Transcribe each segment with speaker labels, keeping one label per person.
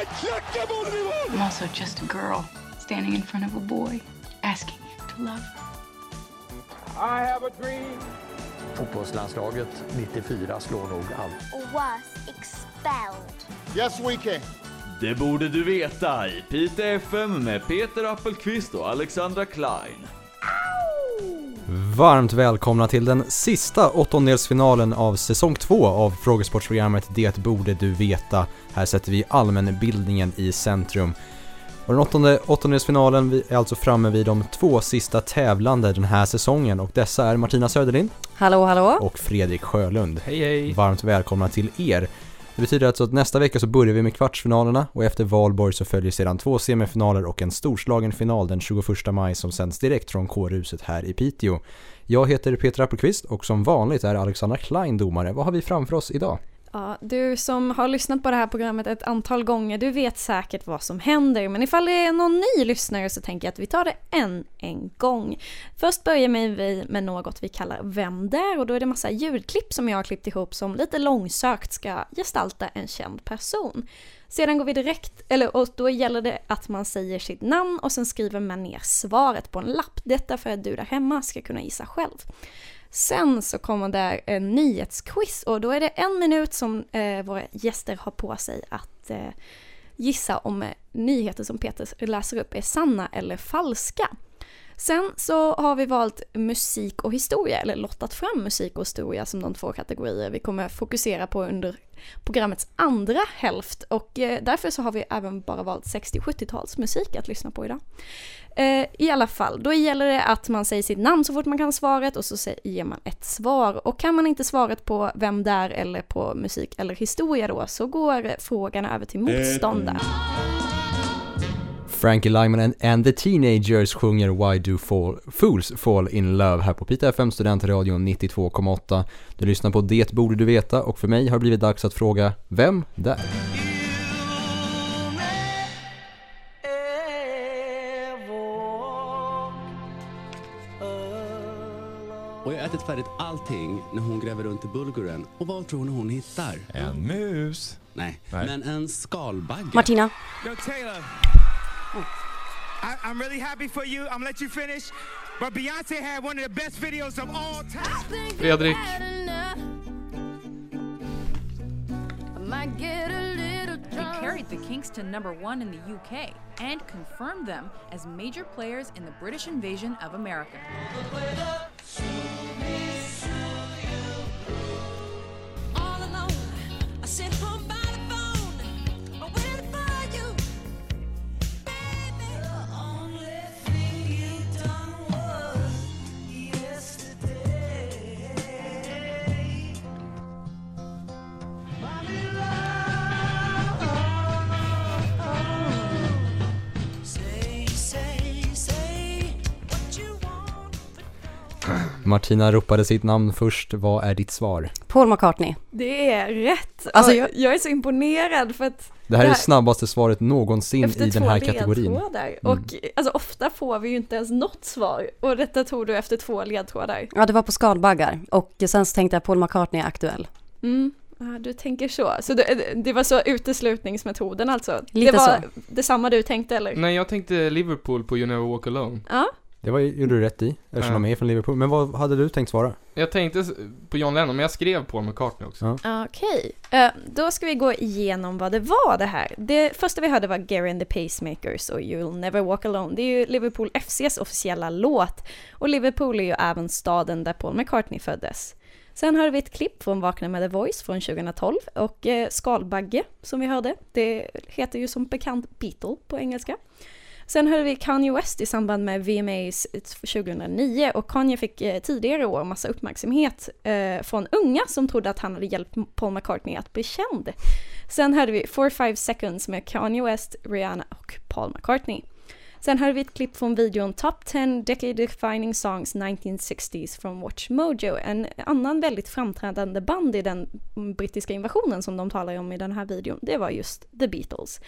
Speaker 1: I'm also just a girl standing in front of a boy asking him to love her.
Speaker 2: I have a dream.
Speaker 3: Fotbollslandslaget 94 slår nog allt.
Speaker 4: was expelled.
Speaker 5: Yes, we can.
Speaker 6: Det borde du veta i Pite FM med Peter Appelqvist och Alexandra Klein.
Speaker 7: Varmt välkomna till den sista åttondelsfinalen av säsong två av frågesportsprogrammet Det borde du veta. Här sätter vi allmänbildningen i centrum. Och den åttonde åttondelsfinalen vi är alltså framme vid de två sista tävlande den här säsongen och dessa är Martina Söderlind
Speaker 8: Hallå, hallå.
Speaker 7: och Fredrik Sjölund.
Speaker 9: Hej hej!
Speaker 7: Varmt välkomna till er. Det betyder alltså att nästa vecka så börjar vi med kvartsfinalerna och efter valborg så följer sedan två semifinaler och en storslagen final den 21 maj som sänds direkt från kårhuset här i Piteå. Jag heter Peter Appelqvist och som vanligt är Alexandra Klein domare. Vad har vi framför oss idag?
Speaker 8: Ja, du som har lyssnat på det här programmet ett antal gånger, du vet säkert vad som händer. Men ifall det är någon ny lyssnare så tänker jag att vi tar det en, en gång. Först börjar vi med något vi kallar Vem där? Och då är det massa ljudklipp som jag har klippt ihop som lite långsökt ska gestalta en känd person. Sedan går vi direkt, eller och då gäller det att man säger sitt namn och sen skriver man ner svaret på en lapp. Detta för att du där hemma ska kunna gissa själv. Sen så kommer det en nyhetsquiz och då är det en minut som eh, våra gäster har på sig att eh, gissa om eh, nyheter som Peter läser upp är sanna eller falska. Sen så har vi valt musik och historia, eller lottat fram musik och historia som de två kategorier vi kommer fokusera på under programmets andra hälft och eh, därför så har vi även bara valt 60-70-talsmusik att lyssna på idag. Eh, I alla fall, då gäller det att man säger sitt namn så fort man kan svaret och så ger man ett svar. Och kan man inte svaret på vem där eller på musik eller historia då så går frågan över till motståndaren.
Speaker 7: Frankie Lyman and, and the Teenagers sjunger Why Do fall, Fools Fall In Love här på Pita FM Studentradion 92,8. Du lyssnar på Det borde du veta och för mig har det blivit dags att fråga Vem där?
Speaker 10: Och jag har ätit färdigt allting när hon gräver runt i bulguren. Och vad tror ni hon hittar?
Speaker 9: En mus.
Speaker 10: Nej,
Speaker 9: Nej.
Speaker 10: men en skalbagge.
Speaker 8: Martina,
Speaker 2: Yo, Taylor. I, I'm really happy for you. I'm gonna let you finish. But Beyonce had one of the best videos of all time.
Speaker 9: Fredrik.
Speaker 11: They carried the Kinks to number one in the UK and confirmed them as major players in the British invasion of America.
Speaker 7: Martina ropade sitt namn först, vad är ditt svar?
Speaker 8: Paul McCartney. det är rätt. Alltså, jag, jag är så imponerad för att
Speaker 7: Det här är
Speaker 8: Det
Speaker 7: det
Speaker 8: här-
Speaker 7: snabbaste svaret någonsin
Speaker 8: efter
Speaker 7: i den
Speaker 8: två
Speaker 7: här kategorin.
Speaker 8: ledtrådar.
Speaker 7: Mm.
Speaker 8: Och alltså, ofta får vi ju inte ens något svar. Och detta tog du efter två ledtrådar.
Speaker 12: Ja, det var på skalbaggar. Och sen så tänkte jag Paul McCartney är aktuell.
Speaker 8: Mm. Ja, du tänker så. Så det, det var så uteslutningsmetoden alltså?
Speaker 12: Lite
Speaker 8: det var
Speaker 12: så.
Speaker 8: detsamma du tänkte eller?
Speaker 9: Nej, jag tänkte Liverpool på You Never Walk Alone.
Speaker 8: Ja,
Speaker 7: Det var, gjorde du rätt i, eftersom
Speaker 9: Ja.
Speaker 7: de är från Liverpool. Men vad hade du tänkt svara?
Speaker 9: Jag tänkte på John Lennon, men jag skrev Paul McCartney också.
Speaker 7: Ja.
Speaker 8: okej. Eh, då ska vi gå igenom vad det var det här. Det första vi hörde var Gary and the Pacemakers och You'll Never Walk Alone. Det är ju Liverpool FCs officiella låt. Och Liverpool är ju även staden där Paul McCartney föddes. Sen hörde vi ett klipp från Vakna med The Voice från 2012 och eh, Skalbagge som vi hörde. Det heter ju som bekant Beatle på engelska. Sen hörde vi Kanye West i samband med VMAs 2009 och Kanye fick eh, tidigare år massa uppmärksamhet eh, från unga som trodde att han hade hjälpt Paul McCartney att bli känd. Sen hörde vi 4-5 seconds med Kanye West, Rihanna och Paul McCartney. Sen har vi ett klipp från videon Top 10 Decade Defining Songs 1960s från Watch Mojo, en annan väldigt framträdande band i den brittiska invasionen som de talar om i den här videon, det var just The Beatles.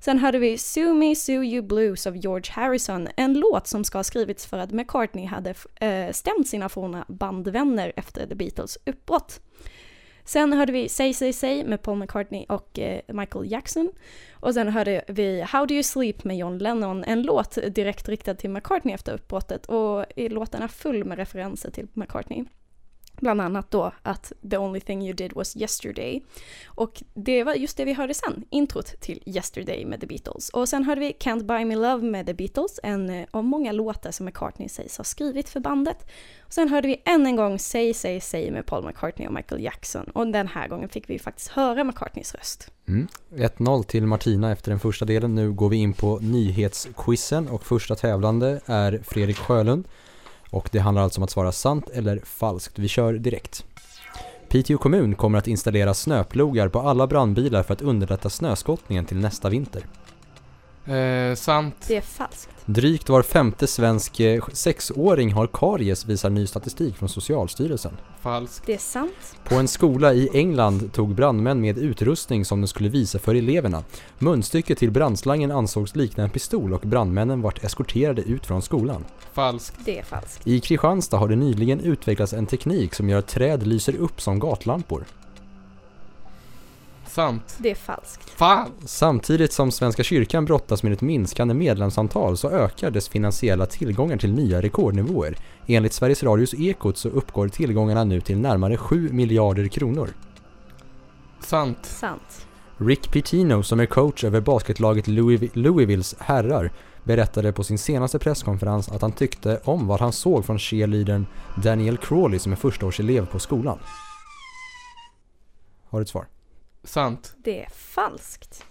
Speaker 8: Sen hörde vi Sue Me Sue You Blues av George Harrison, en låt som ska ha skrivits för att McCartney hade eh, stämt sina forna bandvänner efter The Beatles uppbrott. Sen hörde vi Say Say Say med Paul McCartney och eh, Michael Jackson. Och sen hörde vi How Do You Sleep med John Lennon, en låt direkt riktad till McCartney efter uppbrottet och eh, i låten är full med referenser till McCartney. Bland annat då att the only thing you did was yesterday. Och det var just det vi hörde sen, introt till Yesterday med The Beatles. Och sen hörde vi Can't Buy Me Love med The Beatles, en eh, av många låtar som McCartney sägs ha skrivit för bandet. Och sen hörde vi än en gång Say Say Say med Paul McCartney och Michael Jackson. Och den här gången fick vi faktiskt höra McCartneys röst.
Speaker 7: Mm. 1-0 till Martina efter den första delen. Nu går vi in på nyhetsquizen och första tävlande är Fredrik Sjölund. Och det handlar alltså om att svara sant eller falskt. Vi kör direkt. Piteå kommun kommer att installera snöplogar på alla brandbilar för att underlätta snöskottningen till nästa vinter.
Speaker 9: Eh, sant.
Speaker 8: Det är falskt.
Speaker 7: Drygt var femte svensk eh, sexåring har karies visar ny statistik från Socialstyrelsen.
Speaker 9: Falskt.
Speaker 8: Det är sant.
Speaker 7: På en skola i England tog brandmän med utrustning som de skulle visa för eleverna. Munstycket till brandslangen ansågs likna en pistol och brandmännen vart eskorterade ut från skolan.
Speaker 9: Falskt.
Speaker 8: Det är falskt.
Speaker 7: I Kristianstad har det nyligen utvecklats en teknik som gör att träd lyser upp som gatlampor.
Speaker 9: Sant.
Speaker 8: Det är falskt.
Speaker 9: Fan!
Speaker 7: Samtidigt som Svenska kyrkan brottas med ett minskande medlemsantal så ökar dess finansiella tillgångar till nya rekordnivåer. Enligt Sveriges Radios Ekot så uppgår tillgångarna nu till närmare 7 miljarder kronor.
Speaker 9: Sant.
Speaker 8: Sant.
Speaker 7: Rick Pitino som är coach över basketlaget Louis- Louisvilles herrar berättade på sin senaste presskonferens att han tyckte om vad han såg från cheerleadern Daniel Crawley som är förstaårselev på skolan. Har du ett svar?
Speaker 9: Sant.
Speaker 8: Det är falskt.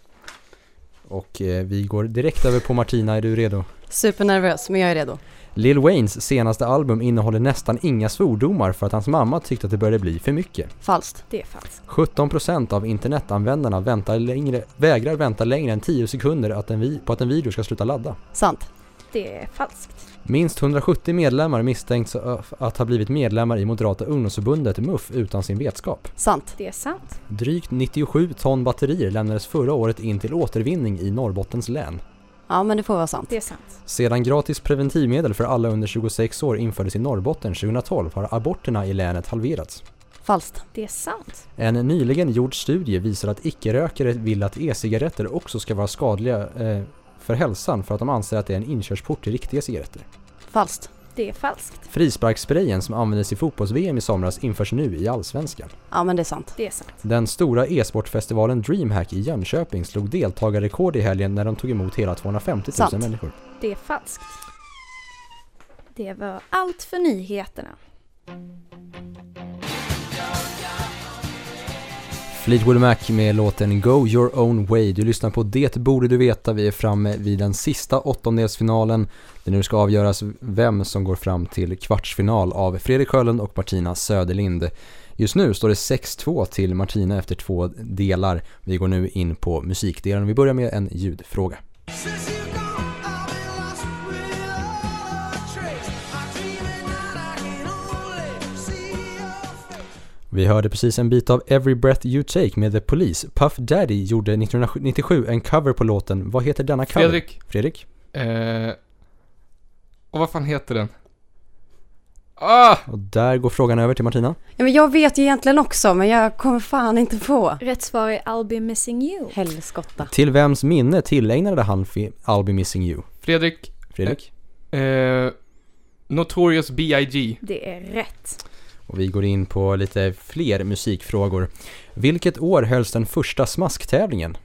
Speaker 7: Och eh, vi går direkt över på Martina, är du redo?
Speaker 12: Supernervös, men jag är redo.
Speaker 7: Lil Waynes senaste album innehåller nästan inga svordomar för att hans mamma tyckte att det började bli för mycket.
Speaker 12: Falskt.
Speaker 8: Det är falskt.
Speaker 7: 17% av internetanvändarna väntar längre, vägrar vänta längre än 10 sekunder att en vi, på att en video ska sluta ladda.
Speaker 12: Sant.
Speaker 8: Det är falskt.
Speaker 7: Minst 170 medlemmar misstänks att ha blivit medlemmar i Moderata ungdomsförbundet MUF utan sin vetskap.
Speaker 12: Sant.
Speaker 8: Det är sant.
Speaker 7: Drygt 97 ton batterier lämnades förra året in till återvinning i Norrbottens län.
Speaker 12: Ja, men det får vara sant.
Speaker 8: Det är sant.
Speaker 7: Sedan gratis preventivmedel för alla under 26 år infördes i Norrbotten 2012 har aborterna i länet halverats.
Speaker 12: Falskt.
Speaker 8: Det är sant.
Speaker 7: En nyligen gjord studie visar att icke-rökare vill att e-cigaretter också ska vara skadliga eh, för hälsan för att de anser att det är en inkörsport till riktiga cigaretter.
Speaker 12: Falskt.
Speaker 8: Det är falskt.
Speaker 7: Frisparkssprayen som användes i fotbolls-VM i somras införs nu i Allsvenskan.
Speaker 12: Ja, men det är sant.
Speaker 8: Det är sant.
Speaker 7: Den stora e-sportfestivalen DreamHack i Jönköping slog deltagarrekord i helgen när de tog emot hela 250 000
Speaker 12: Sant.
Speaker 7: människor.
Speaker 8: Det är falskt. Det var allt för nyheterna.
Speaker 7: Fleetwood Mac med låten Go Your Own Way. Du lyssnar på Det borde du veta. Vi är framme vid den sista åttondelsfinalen. Det nu ska avgöras vem som går fram till kvartsfinal av Fredrik Sjölund och Martina Söderlind. Just nu står det 6-2 till Martina efter två delar. Vi går nu in på musikdelen. Vi börjar med en ljudfråga. Vi hörde precis en bit av Every Breath You Take med The Police. Puff Daddy gjorde 1997 en cover på låten. Vad heter denna cover?
Speaker 9: Fredrik.
Speaker 7: Fredrik?
Speaker 9: Eh, och vad fan heter den? Ah!
Speaker 7: Och där går frågan över till Martina.
Speaker 12: Ja, men jag vet ju egentligen också, men jag kommer fan inte på.
Speaker 8: Rätt svar är I'll be missing you.
Speaker 12: Helskotta.
Speaker 7: Till vems minne tillägnade han I'll Be Missing You?
Speaker 9: Fredrik.
Speaker 7: Fredrik?
Speaker 9: Eh, Notorious B.I.G.
Speaker 8: Det är rätt.
Speaker 7: Och vi går in på lite fler musikfrågor. Vilket år hölls den första smasktävlingen?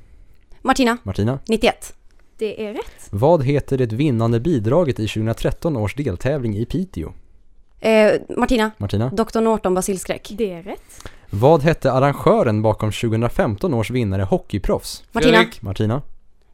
Speaker 12: Martina.
Speaker 7: Martina?
Speaker 12: 91.
Speaker 8: Det är rätt.
Speaker 7: Vad heter det vinnande bidraget i 2013 års deltävling i Piteå?
Speaker 12: Eh, Martina.
Speaker 7: Martina?
Speaker 12: Dr. Norton basilskräck.
Speaker 8: Det är rätt.
Speaker 7: Vad hette arrangören bakom 2015 års vinnare hockeyproffs?
Speaker 12: Martina.
Speaker 9: Fredrik.
Speaker 7: Martina?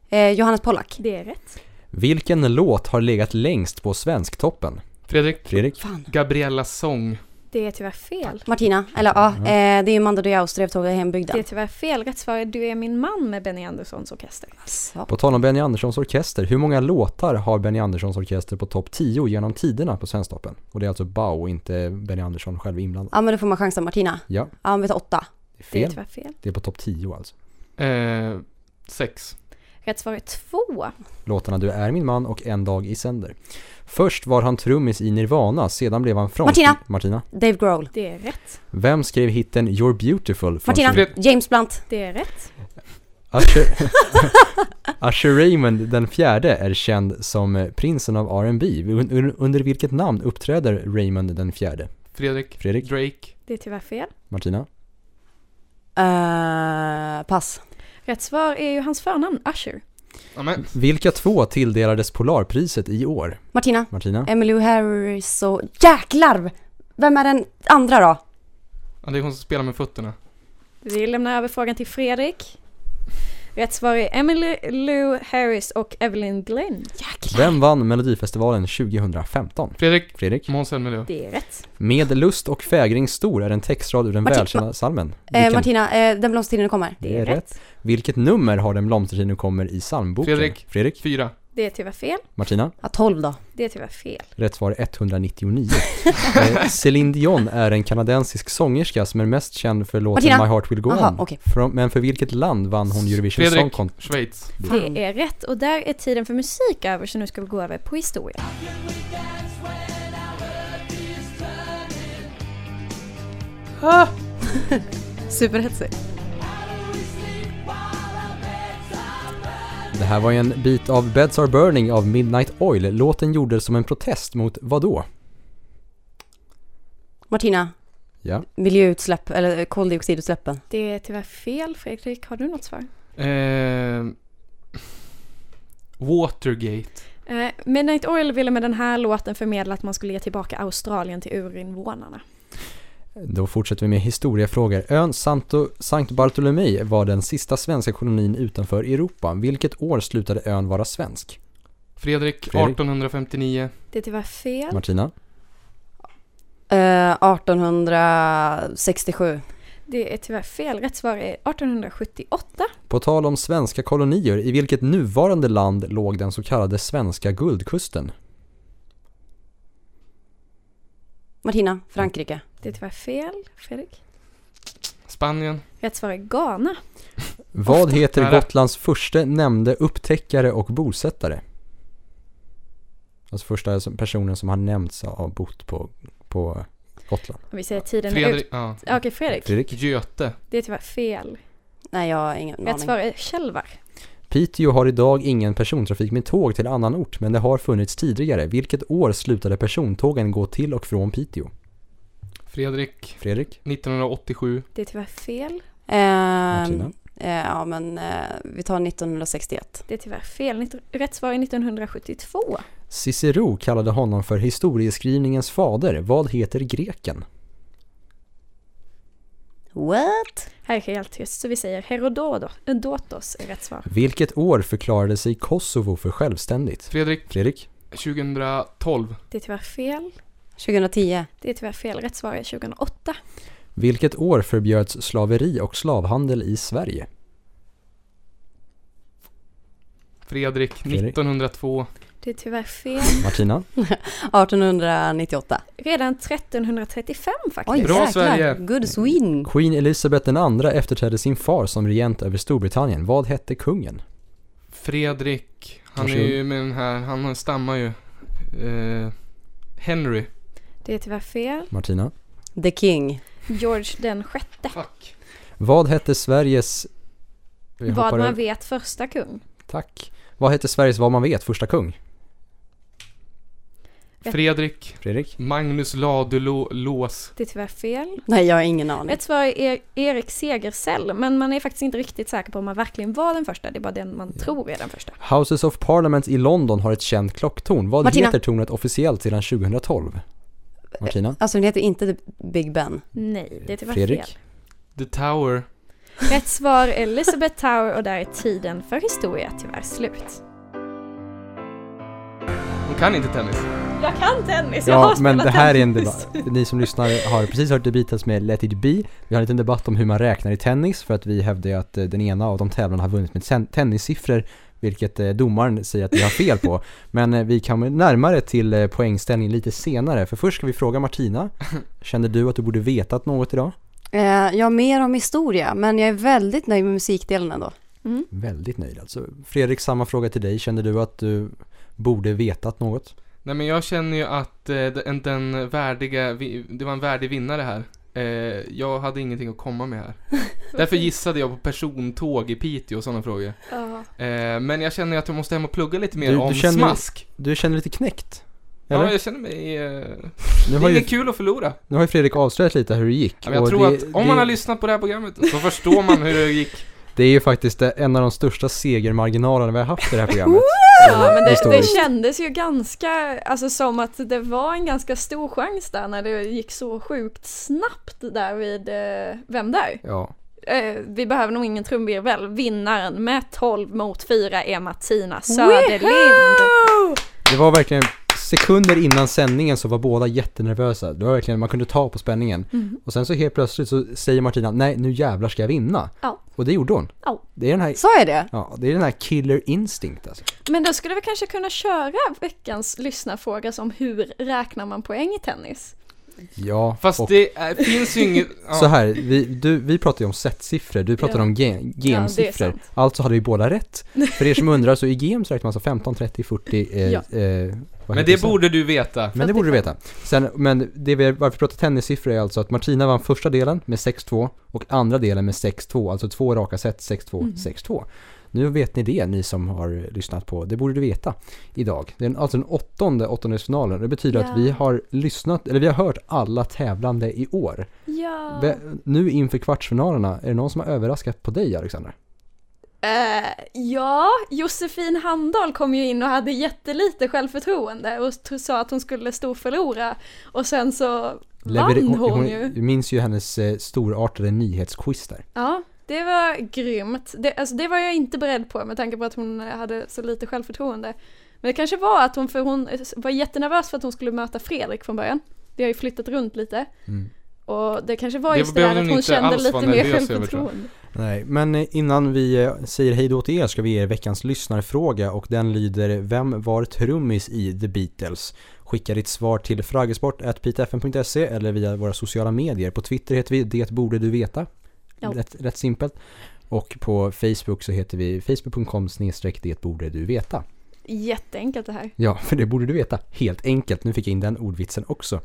Speaker 12: Eh, Johannes Pollack.
Speaker 8: Det är rätt.
Speaker 7: Vilken låt har legat längst på Svensktoppen?
Speaker 9: Fredrik.
Speaker 7: Fredrik?
Speaker 12: Fan.
Speaker 9: Gabriellas sång.
Speaker 8: Det är tyvärr fel.
Speaker 12: Martina. Eller ja, eh, det är ju Mando Diao, Strevtåg i hembygden.
Speaker 8: Det är tyvärr fel. Rätt svar är Du är min man med Benny Anderssons orkester.
Speaker 12: Så.
Speaker 7: På tal om Benny Anderssons orkester, hur många låtar har Benny Anderssons orkester på topp 10 genom tiderna på Svensktoppen? Och det är alltså Bao och inte Benny Andersson själv inblandad.
Speaker 12: Ja, men då får man chansa Martina.
Speaker 7: Ja,
Speaker 12: Ja, men vi tar åtta.
Speaker 7: det är
Speaker 8: Det är
Speaker 7: fel.
Speaker 8: tyvärr fel.
Speaker 7: Det är på topp 10 alltså.
Speaker 9: Eh, sex.
Speaker 8: Rätt svar är två.
Speaker 7: Låtarna Du är min man och En dag i sänder. Först var han trummis i Nirvana, sedan blev han frontman...
Speaker 12: Martina.
Speaker 7: Martina.
Speaker 12: Dave Grohl.
Speaker 8: Det är rätt.
Speaker 7: Vem skrev hitten You're beautiful? från
Speaker 12: Martina.
Speaker 7: 20
Speaker 12: James Blunt.
Speaker 8: Det är rätt.
Speaker 7: Usher, Usher Raymond den fjärde är känd som eh, prinsen av R&B. Un- Under vilket namn uppträder Raymond den fjärde?
Speaker 9: Fredrik.
Speaker 7: Fredrik.
Speaker 9: Drake.
Speaker 8: Det är tyvärr fel.
Speaker 7: Martina?
Speaker 12: Uh, pass.
Speaker 8: Rätt svar är ju hans förnamn, Usher.
Speaker 9: Amen.
Speaker 7: Vilka två tilldelades Polarpriset i år?
Speaker 12: Martina.
Speaker 7: Martina?
Speaker 12: Emily Harris och... Jäklar! Vem är den andra då?
Speaker 9: Ja, det är hon som spelar med fötterna.
Speaker 8: Vi lämnar över frågan till Fredrik. Rätt svar är Emily Lou Harris och Evelyn Glenn.
Speaker 7: Vem vann Melodifestivalen 2015?
Speaker 9: Fredrik.
Speaker 7: Fredrik?
Speaker 9: Måns Zelmerlöw.
Speaker 8: Det är rätt.
Speaker 7: Med lust och fägring stor är en textrad ur den
Speaker 12: Martin-
Speaker 7: välkända salmen.
Speaker 12: Eh, Martina, eh, Den blomstertiden kommer.
Speaker 7: Det är rätt. Vilket nummer har den blomstertid nu kommer i psalmboken?
Speaker 9: Fredrik.
Speaker 7: Fredrik?
Speaker 9: Fyra.
Speaker 8: Det är tyvärr fel.
Speaker 7: Martina?
Speaker 12: Ja, 12 då.
Speaker 8: Det är tyvärr fel.
Speaker 7: Rätt svar är 199. eh, Céline Dion är en kanadensisk sångerska som är mest känd för låten
Speaker 12: Martina.
Speaker 7: My Heart Will Go
Speaker 12: Aha,
Speaker 7: On.
Speaker 12: okej.
Speaker 7: Från, men för vilket land vann hon Eurovision Song
Speaker 9: Fredrik.
Speaker 7: Contest?
Speaker 9: Schweiz.
Speaker 8: Det är rätt och där är tiden för musik över så nu ska vi gå över på historia. Superhetsigt.
Speaker 7: Det här var en bit av Beds Are Burning av Midnight Oil. Låten gjordes som en protest mot vad då?
Speaker 12: Martina.
Speaker 7: Ja.
Speaker 12: Miljöutsläpp, eller koldioxidutsläppen.
Speaker 8: Det är tyvärr fel. Fredrik, har du något svar?
Speaker 9: Eh, Watergate.
Speaker 8: Eh, Midnight Oil ville med den här låten förmedla att man skulle ge tillbaka Australien till urinvånarna.
Speaker 7: Då fortsätter vi med historiefrågor. Ön Santo, Sankt Bartolomé var den sista svenska kolonin utanför Europa. Vilket år slutade ön vara svensk?
Speaker 9: Fredrik.
Speaker 7: Fredrik.
Speaker 9: 1859.
Speaker 8: Det är tyvärr fel.
Speaker 7: Martina?
Speaker 12: Eh, 1867.
Speaker 8: Det är tyvärr fel. Rätt svar är 1878.
Speaker 7: På tal om svenska kolonier, i vilket nuvarande land låg den så kallade svenska guldkusten?
Speaker 12: Martina. Frankrike.
Speaker 8: Det är tyvärr fel. Fredrik?
Speaker 9: Spanien.
Speaker 8: Rätt svar är Ghana.
Speaker 7: Vad heter. Gotlands första nämnde upptäckare och bosättare? Alltså första personen som har nämnts har bott på, på Gotland.
Speaker 8: Vi säger tiden är
Speaker 9: Fredrik.
Speaker 8: ut.
Speaker 9: Ja.
Speaker 8: Ja, Okej, Fredrik.
Speaker 7: Fredrik?
Speaker 9: Göte.
Speaker 8: Det är tyvärr fel.
Speaker 12: Nej, jag har ingen
Speaker 8: Rätt
Speaker 12: aning.
Speaker 8: svar är Kälvar.
Speaker 7: Piteå har idag ingen persontrafik med tåg till annan ort, men det har funnits tidigare. Vilket år slutade persontågen gå till och från Piteå?
Speaker 9: Fredrik.
Speaker 7: Fredrik?
Speaker 9: 1987.
Speaker 8: Det är tyvärr fel.
Speaker 12: Ehm, eh, ja, men eh, vi tar 1961.
Speaker 8: Det är tyvärr fel. Rätt svar är 1972.
Speaker 7: Cicero kallade honom för historieskrivningens fader. Vad heter greken?
Speaker 12: What?
Speaker 8: Här är helt tyst, så vi säger Herodotos är rätt svar.
Speaker 7: Vilket år förklarade sig Kosovo för självständigt?
Speaker 9: Fredrik.
Speaker 7: Fredrik?
Speaker 9: 2012.
Speaker 8: Det är tyvärr fel.
Speaker 12: 2010.
Speaker 8: Det är tyvärr fel. Rätt svar är 2008.
Speaker 7: Vilket år förbjöds slaveri och slavhandel i Sverige?
Speaker 9: Fredrik.
Speaker 7: Fredrik.
Speaker 9: 1902.
Speaker 8: Det är tyvärr fel.
Speaker 7: Martina?
Speaker 12: 1898.
Speaker 8: Redan 1335 faktiskt.
Speaker 12: Oj,
Speaker 9: Bra,
Speaker 12: jäklar.
Speaker 9: Sverige.
Speaker 12: Good Sweden.
Speaker 7: Queen Elizabeth II efterträdde sin far som regent över Storbritannien. Vad hette kungen?
Speaker 9: Fredrik. Han är
Speaker 7: Varsågod.
Speaker 9: ju med den här, han stammar ju. Eh, Henry.
Speaker 8: Det är tyvärr fel.
Speaker 7: Martina?
Speaker 12: The King.
Speaker 8: George den sjätte.
Speaker 9: Fuck.
Speaker 7: Vad hette Sveriges...
Speaker 8: Vad man vet första kung.
Speaker 7: Tack. Vad hette Sveriges vad man vet första kung?
Speaker 9: Fredrik.
Speaker 7: Fredrik?
Speaker 9: Magnus Ladulås.
Speaker 8: Det är tyvärr fel.
Speaker 12: Nej, jag har ingen aning.
Speaker 8: Rätt svar är er- Erik Segersäll, men man är faktiskt inte riktigt säker på om man verkligen var den första. Det är bara den man tror är den första.
Speaker 7: Houses of Parliament i London har ett känt klocktorn. Vad
Speaker 12: Martina.
Speaker 7: heter tornet officiellt sedan 2012? Martina?
Speaker 12: Alltså den heter inte The Big Ben.
Speaker 8: Nej, det är tyvärr
Speaker 7: Fredrik?
Speaker 8: fel.
Speaker 9: The Tower.
Speaker 8: Rätt svar är Elizabeth Tower och där är tiden för historia tyvärr slut.
Speaker 9: Hon kan inte tennis.
Speaker 8: Jag kan tennis, jag
Speaker 7: Ja,
Speaker 8: har
Speaker 7: men
Speaker 8: spelat
Speaker 7: det här är en
Speaker 8: tennis.
Speaker 7: debatt. Ni som lyssnar har precis hört The Beatles med Let It Be. Vi har en liten debatt om hur man räknar i tennis för att vi hävdar ju att eh, den ena av de tävlarna har vunnit med ten- tennissiffror vilket eh, domaren säger att vi har fel på. Men eh, vi kommer närmare till eh, poängställning lite senare. För först ska vi fråga Martina. Kände du att du borde vetat något idag?
Speaker 12: Jag har mer om historia, men jag är väldigt nöjd med musikdelen ändå.
Speaker 8: Mm.
Speaker 7: Väldigt nöjd alltså. Fredrik, samma fråga till dig. Kände du att du borde vetat något?
Speaker 9: Nej men jag känner ju att den, den värdiga, det var en värdig vinnare här. Jag hade ingenting att komma med här. Därför gissade jag på persontåg i Piteå och sådana frågor.
Speaker 8: Ja.
Speaker 9: Eh, men jag känner att jag måste hem och plugga lite mer
Speaker 7: Du-
Speaker 9: om
Speaker 7: du känner-
Speaker 9: smask.
Speaker 7: Du känner lite knäckt? Eller?
Speaker 9: Ja, jag känner mig... Eh,
Speaker 7: Nu
Speaker 9: det är inget kul att förlora.
Speaker 7: Nu har ju Fredrik avslöjat lite hur det gick.
Speaker 9: Ja, jag
Speaker 7: och
Speaker 9: tror
Speaker 7: det,
Speaker 9: att om
Speaker 7: det,
Speaker 9: man har lyssnat på det här programmet så förstår man hur det gick.
Speaker 7: Det är ju faktiskt det- en av de största segermarginalerna vi har haft i det här programmet.
Speaker 8: Ja, men det, det kändes ju ganska, alltså som att det var en ganska stor chans där när det gick så sjukt snabbt där vid eh, Vem där?
Speaker 7: Ja.
Speaker 8: Eh, vi behöver nog ingen trumvirvel. Vinnaren med 12 mot 4 är Martina Söderlind.
Speaker 7: Det var verkligen sekunder innan sändningen så var båda jättenervösa. Det var verkligen, man kunde ta på spänningen.
Speaker 8: Mm.
Speaker 7: Och sen så helt plötsligt så säger Martina, nej nu jävlar ska jag vinna.
Speaker 8: Ja.
Speaker 7: Och det gjorde hon.
Speaker 8: Ja.
Speaker 7: Det är den här,
Speaker 12: Sa jag det?
Speaker 7: ja, det är den här killer instinct alltså.
Speaker 8: Men då skulle vi kanske kunna köra veckans lyssnarfråga som hur räknar man poäng i tennis?
Speaker 7: Ja,
Speaker 9: Fast
Speaker 7: och
Speaker 9: det är, finns ju inget... Ja.
Speaker 7: så här, vi, du, vi pratade ju om set-siffror, du pratade
Speaker 8: Ja.
Speaker 7: om ge-
Speaker 8: Ja,
Speaker 7: game-siffror.
Speaker 8: det är sant.
Speaker 7: alltså hade vi båda rätt. För er som undrar så i game så räknar man alltså 15, 30, 40, eh,
Speaker 8: Ja.
Speaker 7: eh, vad
Speaker 9: Men det
Speaker 7: sen?
Speaker 9: borde du veta.
Speaker 7: Men det borde du veta. Sen, men det vi, varför vi pratar tennissiffror är alltså att Martina vann första delen med 6-2 och andra delen med 6-2, alltså två raka set, 6-2,
Speaker 8: Mm.
Speaker 7: 6-2. Nu vet ni det, ni som har lyssnat på, det borde du veta idag. Det är alltså den åttonde åttondelsfinalen. Det betyder
Speaker 8: Ja.
Speaker 7: att vi har lyssnat, eller vi har hört alla tävlande i år.
Speaker 8: Ja.
Speaker 7: Ve- Nu inför kvartsfinalerna, är det någon som har överraskat på dig Alexandra?
Speaker 8: Eh, ja, Josefin Hamdahl kom ju in och hade jättelite självförtroende och sa att hon skulle storförlora och sen så
Speaker 7: Lever-
Speaker 8: vann hon,
Speaker 7: hon,
Speaker 8: ju.
Speaker 7: hon minns ju hennes eh, storartade nyhetsquiz där.
Speaker 8: Ja, det var grymt. Det, alltså, det var jag inte beredd på med tanke på att hon hade så lite självförtroende. Men det kanske var att hon, för hon var jättenervös för att hon skulle möta Fredrik från början. Det har ju flyttat runt lite.
Speaker 7: Mm.
Speaker 8: Och det kanske var
Speaker 9: Det
Speaker 8: just det där
Speaker 9: behöver
Speaker 8: att
Speaker 9: hon
Speaker 8: kände lite mer självförtroende.
Speaker 7: Nej, men eh, innan vi eh, säger hej då till er ska vi ge er veckans lyssnarfråga och den lyder Vem var trummis i The Beatles? Skicka ditt svar till fragesport.pitfm.se eller via våra sociala medier. På Twitter heter vi Det borde du veta.
Speaker 8: Ja.
Speaker 7: Rätt, rätt simpelt. Och på Facebook så heter vi facebook.com snedstreck det borde du veta.
Speaker 8: Jätteenkelt det här.
Speaker 7: Ja, för det borde du veta. Helt enkelt. Nu fick jag in den ordvitsen också.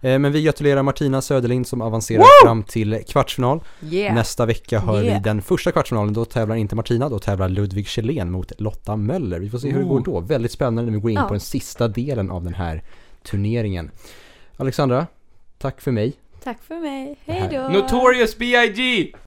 Speaker 7: Eh, Men vi gratulerar Martina Söderlind som avancerar fram till kvartsfinal.
Speaker 12: Yeah.
Speaker 7: Nästa vecka hör
Speaker 12: Yeah.
Speaker 7: vi den första kvartsfinalen. Då tävlar inte Martina, då tävlar Ludvig Kjellén mot Lotta Möller. Vi får se hur det går då. Väldigt spännande när vi går in
Speaker 8: Ja.
Speaker 7: på den sista delen av den här turneringen. Alexandra, tack för mig.
Speaker 8: Tack för mig. Hej då!
Speaker 9: Notorious B.I.G.